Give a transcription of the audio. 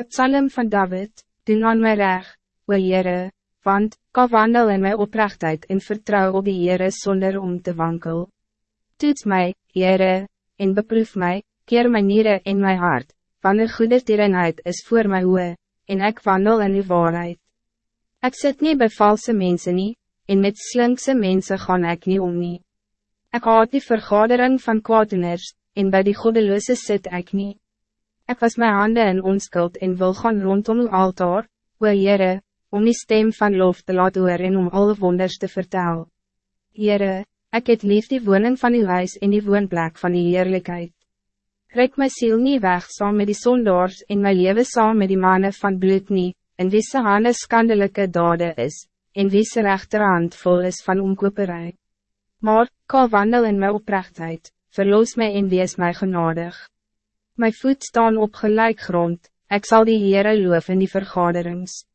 Het psalm van David, doen aan my reg, o Heere, want, ka wandel in my oprechtheid en vertrouw op die Heere zonder om te wankel. Toets mij, Heere, en beproef mij, keer my nieren in my hart, wanneer goede tierenheid is voor my oe, en ik wandel in die waarheid. Ik zit niet bij valse mensen nie, en met slinkse mensen gaan ik niet om nie. Ik haat die vergadering van kwaaddoeners, en bij die godeloze zit ik niet. Ik was mijn handen in onskuld en wil gaan rondom uw altaar, o Heere, om die stem van lof te laten hoor en om alle wonders te vertellen. Heere, ik het lief die woning van uw huis en die woonplek van die heerlijkheid. Rek my ziel niet weg saam met die zondaars en my leven saam met die mannen van bloed nie, en wie se hande skandelijke dade is, en wie se rechterhand vol is van omkoperij. Maar, ka wandel in my oprechtheid, verloos mij en wees mij genadig. Mijn voet staan op gelijk grond, ik zal die Heere loof in die vergaderings.